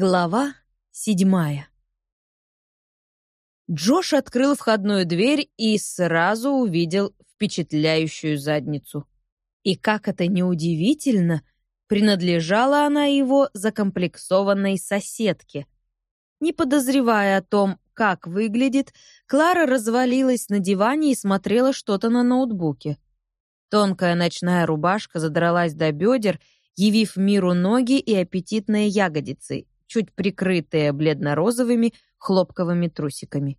Глава седьмая Джош открыл входную дверь и сразу увидел впечатляющую задницу. И как это неудивительно, принадлежала она его закомплексованной соседке. Не подозревая о том, как выглядит, Клара развалилась на диване и смотрела что-то на ноутбуке. Тонкая ночная рубашка задралась до бедер, явив миру ноги и аппетитные ягодицы, чуть прикрытые бледно-розовыми хлопковыми трусиками.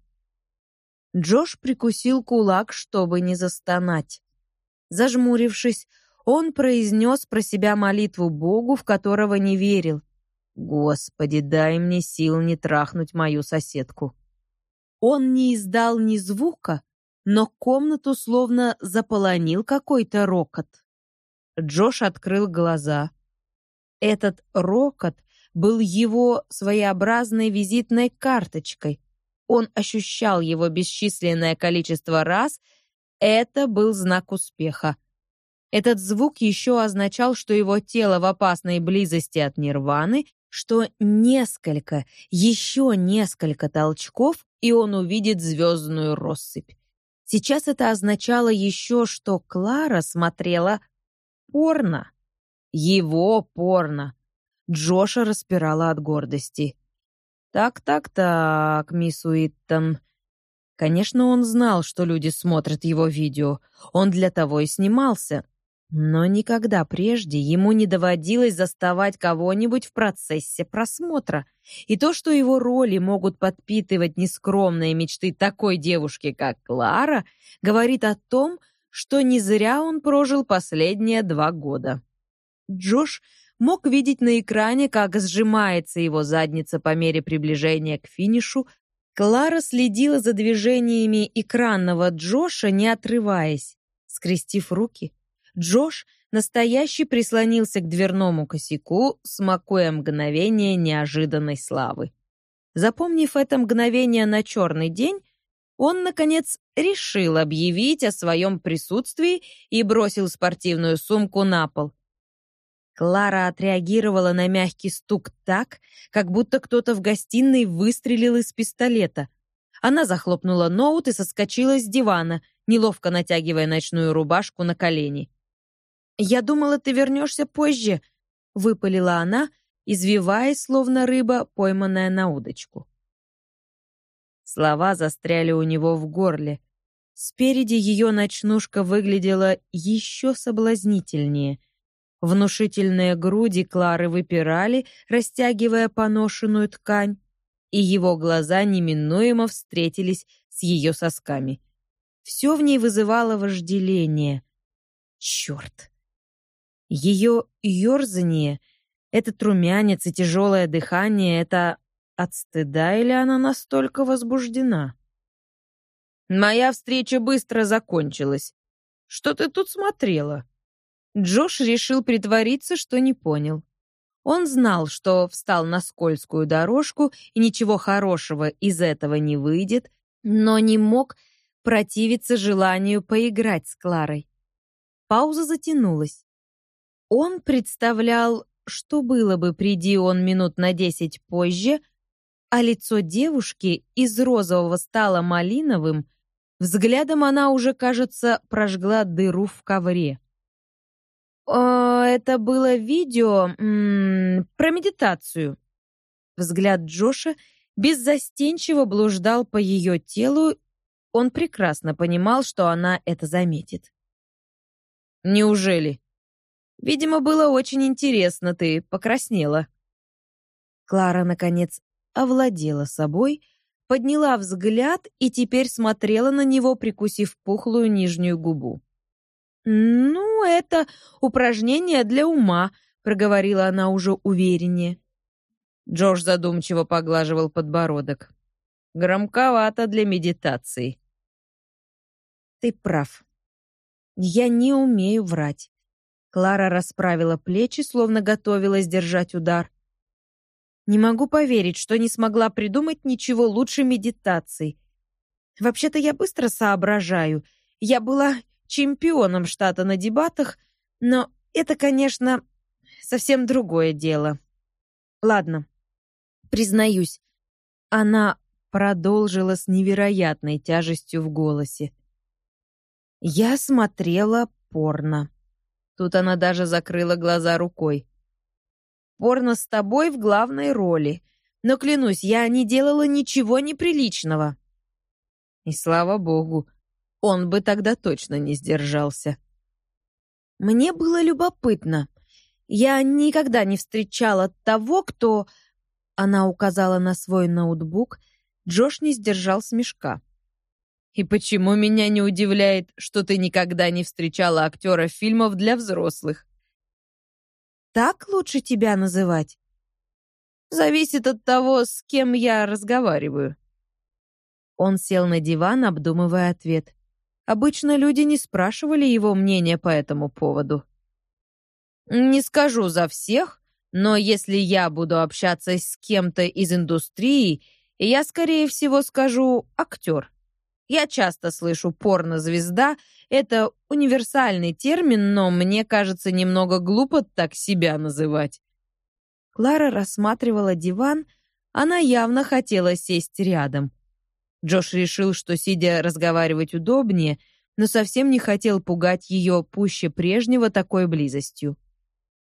Джош прикусил кулак, чтобы не застонать. Зажмурившись, он произнес про себя молитву Богу, в которого не верил. «Господи, дай мне сил не трахнуть мою соседку». Он не издал ни звука, но комнату словно заполонил какой-то рокот. Джош открыл глаза. Этот рокот был его своеобразной визитной карточкой. Он ощущал его бесчисленное количество раз. Это был знак успеха. Этот звук еще означал, что его тело в опасной близости от нирваны, что несколько, еще несколько толчков, и он увидит звездную россыпь. Сейчас это означало еще, что Клара смотрела порно. Его порно. Джоша распирала от гордости. «Так-так-так, мисс Уиттон». Конечно, он знал, что люди смотрят его видео. Он для того и снимался. Но никогда прежде ему не доводилось заставать кого-нибудь в процессе просмотра. И то, что его роли могут подпитывать нескромные мечты такой девушки, как Клара, говорит о том, что не зря он прожил последние два года. Джош мог видеть на экране, как сжимается его задница по мере приближения к финишу. Клара следила за движениями экранного Джоша, не отрываясь. Скрестив руки, Джош настоящий прислонился к дверному косяку, смакуя мгновение неожиданной славы. Запомнив это мгновение на черный день, он, наконец, решил объявить о своем присутствии и бросил спортивную сумку на пол. Клара отреагировала на мягкий стук так, как будто кто-то в гостиной выстрелил из пистолета. Она захлопнула ноут и соскочила с дивана, неловко натягивая ночную рубашку на колени. «Я думала, ты вернешься позже», — выпалила она, извиваясь, словно рыба, пойманная на удочку. Слова застряли у него в горле. Спереди ее ночнушка выглядела еще соблазнительнее — Внушительные груди Клары выпирали, растягивая поношенную ткань, и его глаза неминуемо встретились с ее сосками. Все в ней вызывало вожделение. Черт! Ее ерзание, этот румянец и тяжелое дыхание — это от стыда или она настолько возбуждена? «Моя встреча быстро закончилась. Что ты тут смотрела?» Джош решил притвориться, что не понял. Он знал, что встал на скользкую дорожку и ничего хорошего из этого не выйдет, но не мог противиться желанию поиграть с Кларой. Пауза затянулась. Он представлял, что было бы, приди он минут на десять позже, а лицо девушки из розового стало малиновым, взглядом она уже, кажется, прожгла дыру в ковре. Э, это было видео про медитацию. Взгляд Джоша беззастенчиво блуждал по ее телу. Он прекрасно понимал, что она это заметит. Неужели? Видимо, было очень интересно, ты покраснела. Клара наконец овладела собой, подняла взгляд и теперь смотрела на него, прикусив пухлую нижнюю губу. «Ну, это упражнение для ума», — проговорила она уже увереннее. Джош задумчиво поглаживал подбородок. «Громковато для медитации». «Ты прав. Я не умею врать». Клара расправила плечи, словно готовилась держать удар. «Не могу поверить, что не смогла придумать ничего лучше медитации. Вообще-то я быстро соображаю. Я была чемпионом штата на дебатах, но это, конечно, совсем другое дело. Ладно, Признаюсь, она продолжила с невероятной тяжестью в голосе. Я смотрела порно. Тут она даже закрыла глаза рукой. Порно с тобой в главной роли. Но клянусь, я не делала ничего неприличного. И слава богу, он бы тогда точно не сдержался. Мне было любопытно. Я никогда не встречала того, кто... Она указала на свой ноутбук. Джош не сдержал смешка. «И почему меня не удивляет, что ты никогда не встречала актера фильмов для взрослых?» «Так лучше тебя называть?» «Зависит от того, с кем я разговариваю». Он сел на диван, обдумывая ответ. Обычно люди не спрашивали его мнения по этому поводу. Не скажу за всех, но если я буду общаться с кем-то из индустрии, я, скорее всего, скажу «актер». Я часто слышу «порнозвезда». Это универсальный термин, но мне кажется немного глупо так себя называть. Клара рассматривала диван. Она явно хотела сесть рядом. Джош решил, что сидя разговаривать удобнее, но совсем не хотел пугать ее пуще прежнего такой близостью.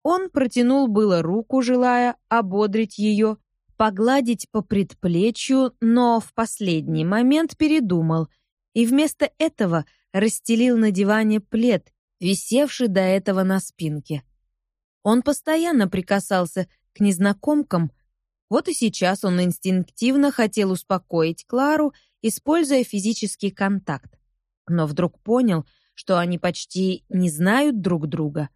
Он протянул было руку, желая ободрить ее, погладить по предплечью, но в последний момент передумал и вместо этого расстелил на диване плед, висевший до этого на спинке. Он постоянно прикасался к незнакомкам, вот и сейчас он инстинктивно хотел успокоить Клару, используя физический контакт. Но вдруг понял, что они почти не знают друг друга.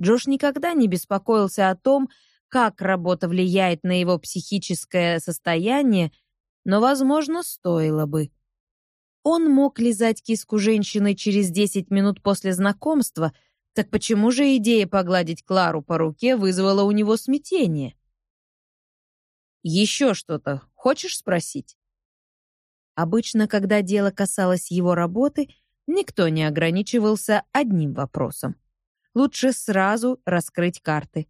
Джош никогда не беспокоился о том, как работа влияет на его психическое состояние, но, возможно, стоило бы. Он мог лизать киску женщины через 10 минут после знакомства, так почему же идея погладить Клару по руке вызвала у него смятение? Еще что-то хочешь спросить? Обычно, когда дело касалось его работы, никто не ограничивался одним вопросом. Лучше сразу раскрыть карты.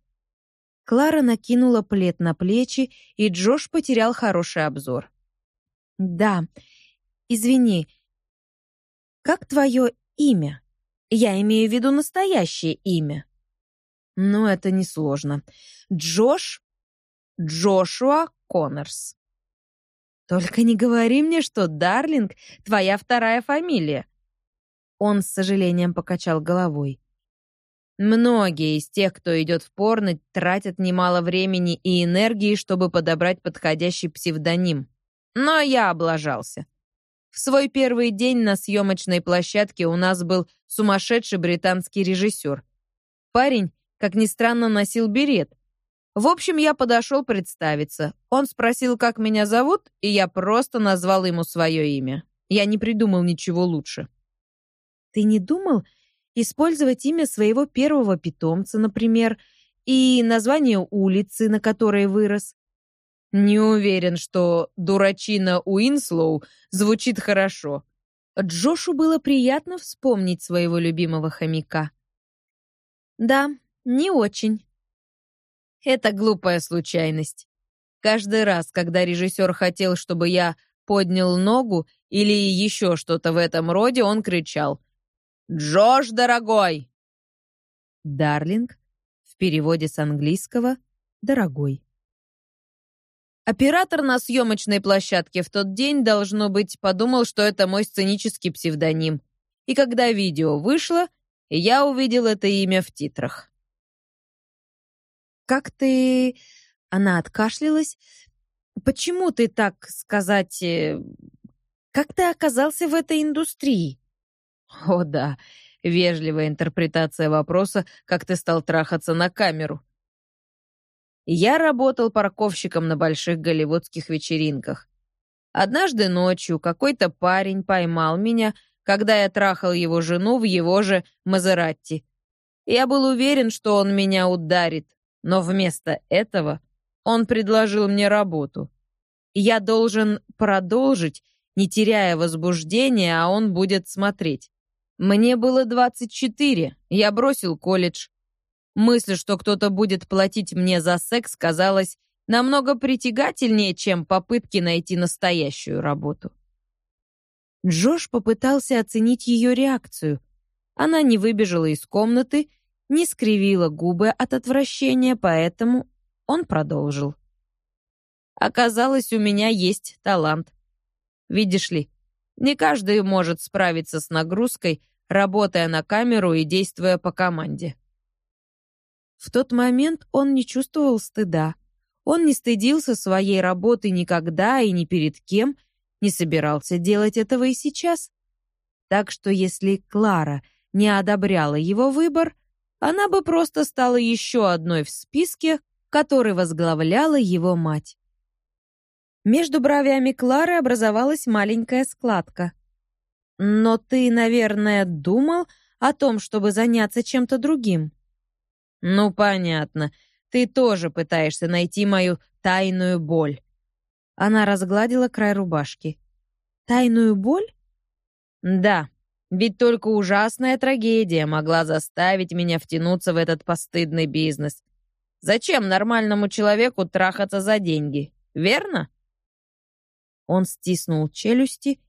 Клара накинула плед на плечи, и Джош потерял хороший обзор. «Да, извини. Как твое имя? Я имею в виду настоящее имя». «Ну, это несложно. Джош Джошуа Коннорс. Только не говори мне, что Дарлинг — твоя вторая фамилия. Он с сожалением покачал головой. Многие из тех, кто идет в порно, тратят немало времени и энергии, чтобы подобрать подходящий псевдоним. Но я облажался. В свой первый день на съемочной площадке у нас был сумасшедший британский режиссер. Парень, как ни странно, носил берет, в общем, я подошел представиться. Он спросил, как меня зовут, и я просто назвал ему свое имя. Я не придумал ничего лучше. Ты не думал использовать имя своего первого питомца, например, и название улицы, на которой вырос? Не уверен, что дурачина Уинслоу звучит хорошо. Джошу было приятно вспомнить своего любимого хомяка. Да, не очень. Это глупая случайность. Каждый раз, когда режиссер хотел, чтобы я поднял ногу или еще что-то в этом роде, он кричал «Джош, дорогой!» «Дарлинг» в переводе с английского «дорогой». Оператор на съемочной площадке в тот день, должно быть, подумал, что это мой сценический псевдоним. И когда видео вышло, я увидел это имя в титрах. Как ты...» Она откашлялась. «Почему ты, так сказать... Э, как ты оказался в этой индустрии?» «О да, вежливая интерпретация вопроса, как ты стал трахаться на камеру». Я работал парковщиком на больших голливудских вечеринках. Однажды ночью какой-то парень поймал меня, когда я трахал его жену в его же Мазератти. Я был уверен, что он меня ударит, но вместо этого он предложил мне работу. Я должен продолжить, не теряя возбуждения, а он будет смотреть. Мне было 24, я бросил колледж. Мысль, что кто-то будет платить мне за секс, казалась намного притягательнее, чем попытки найти настоящую работу. Джош попытался оценить ее реакцию. Она не выбежала из комнаты, не скривила губы от отвращения, поэтому он продолжил. Оказалось, у меня есть талант. Видишь ли, не каждый может справиться с нагрузкой, работая на камеру и действуя по команде. В тот момент он не чувствовал стыда. Он не стыдился своей работы никогда и ни перед кем, не собирался делать этого и сейчас. Так что если Клара не одобряла его выбор, она бы просто стала еще одной в списке, который возглавляла его мать. Между бровями Клары образовалась маленькая складка. «Но ты, наверное, думал о том, чтобы заняться чем-то другим?» «Ну, понятно. Ты тоже пытаешься найти мою тайную боль». Она разгладила край рубашки. «Тайную боль?» «Да, ведь только ужасная трагедия могла заставить меня втянуться в этот постыдный бизнес. Зачем нормальному человеку трахаться за деньги, верно?» Он стиснул челюсти.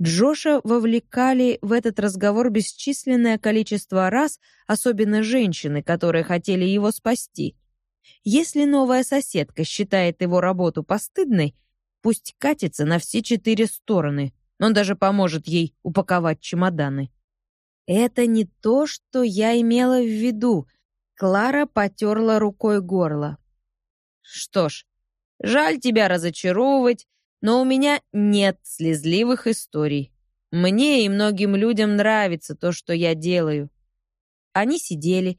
Джоша вовлекали в этот разговор бесчисленное количество раз, особенно женщины, которые хотели его спасти. Если новая соседка считает его работу постыдной, пусть катится на все четыре стороны. Он даже поможет ей упаковать чемоданы. Это не то, что я имела в виду. Клара потерла рукой горло. Что ж, жаль тебя разочаровывать, но у меня нет слезливых историй. Мне и многим людям нравится то, что я делаю. Они сидели,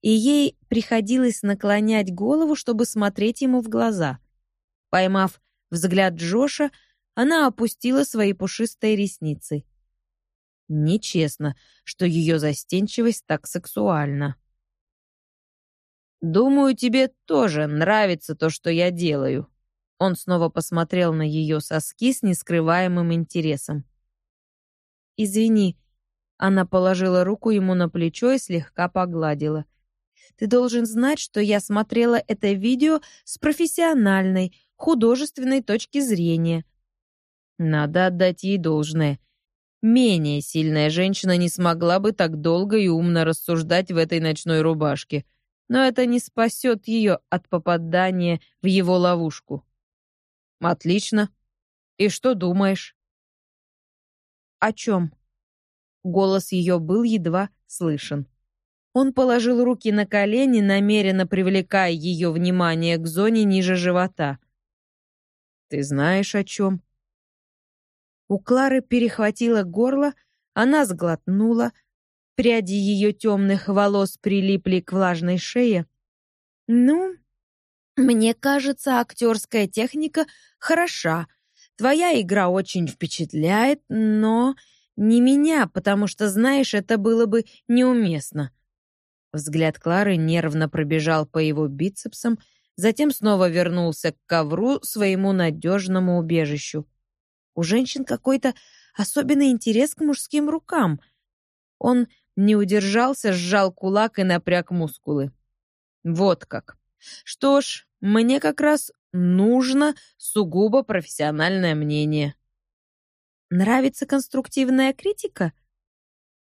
и ей приходилось наклонять голову, чтобы смотреть ему в глаза. Поймав взгляд Джоша, она опустила свои пушистые ресницы. Нечестно, что ее застенчивость так сексуальна. «Думаю, тебе тоже нравится то, что я делаю», он снова посмотрел на ее соски с нескрываемым интересом. «Извини». Она положила руку ему на плечо и слегка погладила. «Ты должен знать, что я смотрела это видео с профессиональной, художественной точки зрения». Надо отдать ей должное. Менее сильная женщина не смогла бы так долго и умно рассуждать в этой ночной рубашке. Но это не спасет ее от попадания в его ловушку. Отлично. И что думаешь? О чем? Голос ее был едва слышен. Он положил руки на колени, намеренно привлекая ее внимание к зоне ниже живота. «Ты знаешь, о чем?» У Клары перехватило горло, она сглотнула, пряди ее темных волос прилипли к влажной шее. «Ну, мне кажется, актерская техника хороша. Твоя игра очень впечатляет, но не меня, потому что, знаешь, это было бы неуместно. Взгляд Клары нервно пробежал по его бицепсам, затем снова вернулся к ковру, своему надежному убежищу. У женщин какой-то особенный интерес к мужским рукам. Он не удержался, сжал кулак и напряг мускулы. Вот как. Что ж, мне как раз нужно сугубо профессиональное мнение. Нравится конструктивная критика?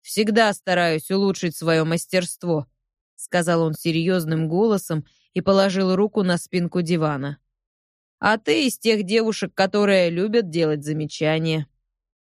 Всегда стараюсь улучшить свое мастерство, сказал он серьезным голосом и положил руку на спинку дивана. А ты из тех девушек, которые любят делать замечания.